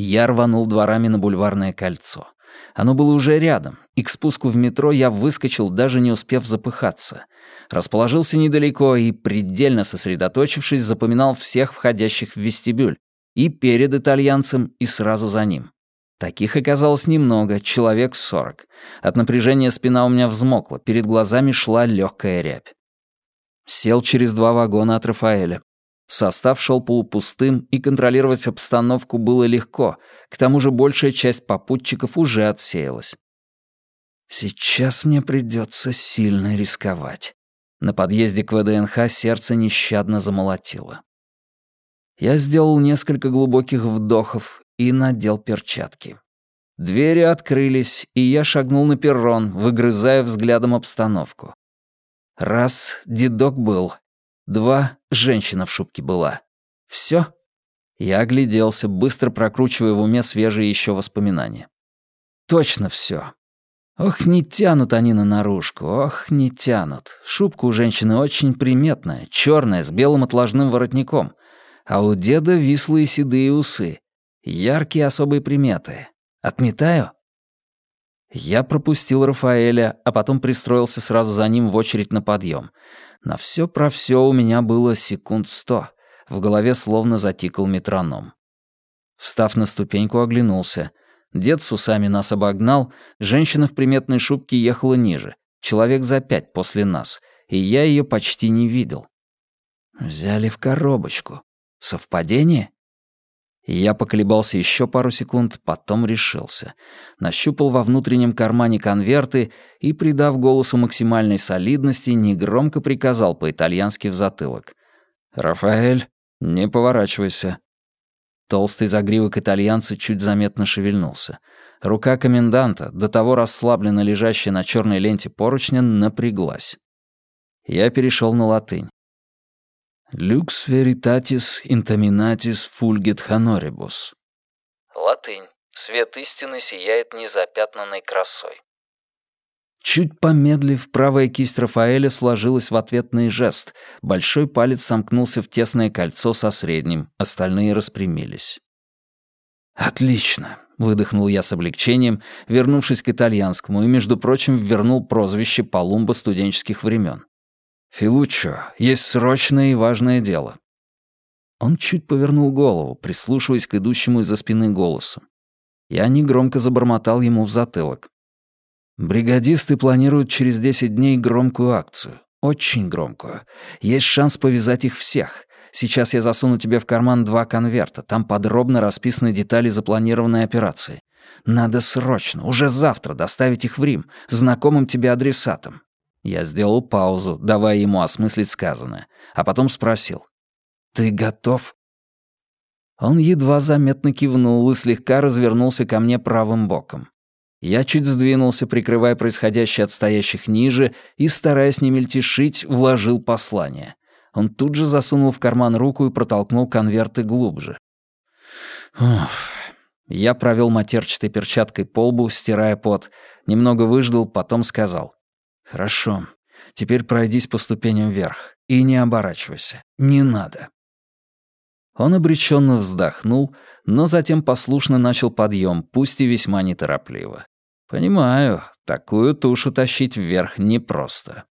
Я рванул дворами на бульварное кольцо. Оно было уже рядом, и к спуску в метро я выскочил, даже не успев запыхаться. Расположился недалеко и, предельно сосредоточившись, запоминал всех входящих в вестибюль. И перед итальянцем, и сразу за ним. Таких оказалось немного, человек сорок. От напряжения спина у меня взмокла, перед глазами шла легкая рябь. Сел через два вагона от Рафаэля. Состав шел полупустым, и контролировать обстановку было легко, к тому же большая часть попутчиков уже отсеялась. Сейчас мне придется сильно рисковать. На подъезде к ВДНХ сердце нещадно замолотило. Я сделал несколько глубоких вдохов и надел перчатки. Двери открылись, и я шагнул на перрон, выгрызая взглядом обстановку. Раз, дедок был, Два, женщина в шубке была. Все? Я огляделся, быстро прокручивая в уме свежие еще воспоминания. Точно все. Ох, не тянут они на наружку, ох, не тянут. Шубка у женщины очень приметная, черная, с белым отложным воротником. А у деда вислые седые усы. Яркие особые приметы. Отметаю? Я пропустил Рафаэля, а потом пристроился сразу за ним в очередь на подъем. На все про все у меня было секунд сто. В голове словно затикал метроном. Встав на ступеньку, оглянулся. Дед с усами нас обогнал, женщина в приметной шубке ехала ниже, человек за пять после нас, и я ее почти не видел. Взяли в коробочку. Совпадение? Я поколебался еще пару секунд, потом решился. Нащупал во внутреннем кармане конверты и, придав голосу максимальной солидности, негромко приказал по-итальянски в затылок. «Рафаэль, не поворачивайся». Толстый загривок итальянца чуть заметно шевельнулся. Рука коменданта, до того расслабленно лежащая на черной ленте поручня, напряглась. Я перешел на латынь. Люкс veritatis intaminatis fulgit honoribus. Латынь. Свет истины сияет незапятнанной красой. Чуть помедлив, правая кисть Рафаэля сложилась в ответный жест. Большой палец сомкнулся в тесное кольцо со средним, остальные распрямились. «Отлично», — выдохнул я с облегчением, вернувшись к итальянскому, и, между прочим, вернул прозвище Палумба студенческих времен. «Филуччо, есть срочное и важное дело». Он чуть повернул голову, прислушиваясь к идущему из-за спины голосу. Я негромко забормотал ему в затылок. «Бригадисты планируют через 10 дней громкую акцию. Очень громкую. Есть шанс повязать их всех. Сейчас я засуну тебе в карман два конверта. Там подробно расписаны детали запланированной операции. Надо срочно, уже завтра доставить их в Рим, знакомым тебе адресатам. Я сделал паузу, давая ему осмыслить сказанное, а потом спросил. «Ты готов?» Он едва заметно кивнул и слегка развернулся ко мне правым боком. Я чуть сдвинулся, прикрывая происходящее от стоящих ниже, и, стараясь не мельтешить, вложил послание. Он тут же засунул в карман руку и протолкнул конверты глубже. Уф. Я провел матерчатой перчаткой по лбу, стирая пот, немного выждал, потом сказал. «Хорошо. Теперь пройдись по ступеням вверх. И не оборачивайся. Не надо». Он обреченно вздохнул, но затем послушно начал подъем, пусть и весьма неторопливо. «Понимаю, такую тушу тащить вверх непросто».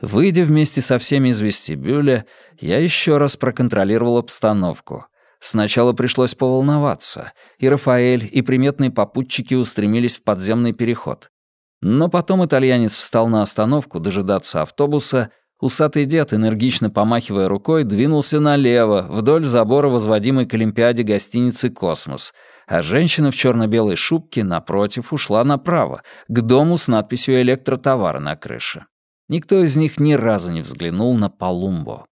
Выйдя вместе со всеми из вестибюля, я еще раз проконтролировал обстановку. Сначала пришлось поволноваться, и Рафаэль, и приметные попутчики устремились в подземный переход. Но потом итальянец встал на остановку дожидаться автобуса, усатый дед, энергично помахивая рукой, двинулся налево, вдоль забора возводимой к Олимпиаде гостиницы «Космос», а женщина в черно-белой шубке, напротив, ушла направо, к дому с надписью «Электротовары» на крыше. Никто из них ни разу не взглянул на Палумбо.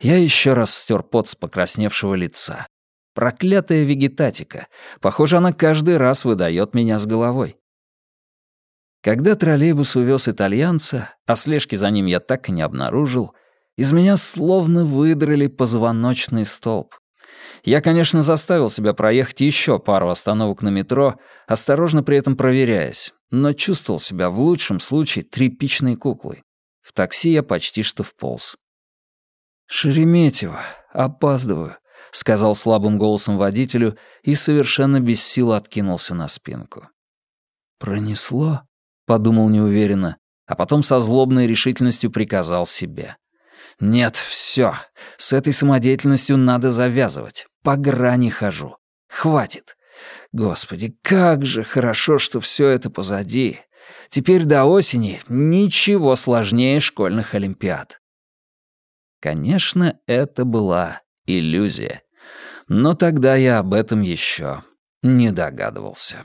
Я еще раз стер пот с покрасневшего лица. Проклятая вегетатика. Похоже, она каждый раз выдает меня с головой. Когда троллейбус увез итальянца, а слежки за ним я так и не обнаружил, из меня словно выдрали позвоночный столб. Я, конечно, заставил себя проехать еще пару остановок на метро, осторожно при этом проверяясь, но чувствовал себя в лучшем случае тряпичной куклой. В такси я почти что вполз. «Шереметьево, опаздываю», — сказал слабым голосом водителю и совершенно без сил откинулся на спинку. «Пронесло?» — подумал неуверенно, а потом со злобной решительностью приказал себе. «Нет, все. С этой самодеятельностью надо завязывать. По грани хожу. Хватит. Господи, как же хорошо, что все это позади. Теперь до осени ничего сложнее школьных олимпиад». Конечно, это была иллюзия. Но тогда я об этом еще не догадывался.